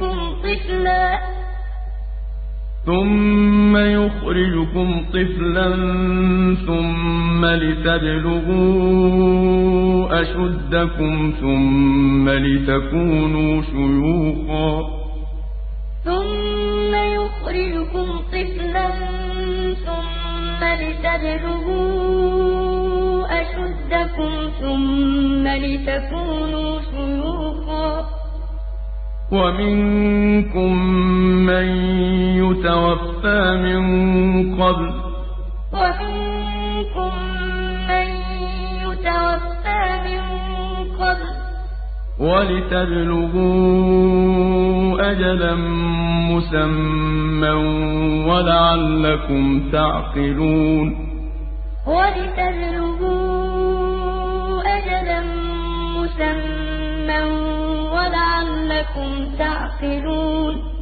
يُخْرِجُكُمْ طِفْلًا ۚ. ثُمَّ يُخْرِجُكُمْ طِفْلًا ثُمَّ لِتَبْلُغُوا أَشُدَّكُمْ ثُمَّ لِتَكُونُوا شُيُوخًا ۚ. ثُمَّ يُخْرِجُكُمْ طِفْلًا ثُمَّ لِتَبْلُغُوا أَشُدَّكُمْ ثُمَّ لِتَكُونُوا شُيُوخًا ۚ. وَمِنكُم مَّن يُتَوَفَّىٰ مِن قَبْلُ ۖ. وَلِتَبْلُغُوا أَجَلًا مُّسَمًّى وَلَعَلَّكُمْ تَعْقِلُونَ. وَلِتَبْلُغُوا أَجَلًا مُّسَمًّى وَلَعَلَّكُمْ تَعْقِلُونَ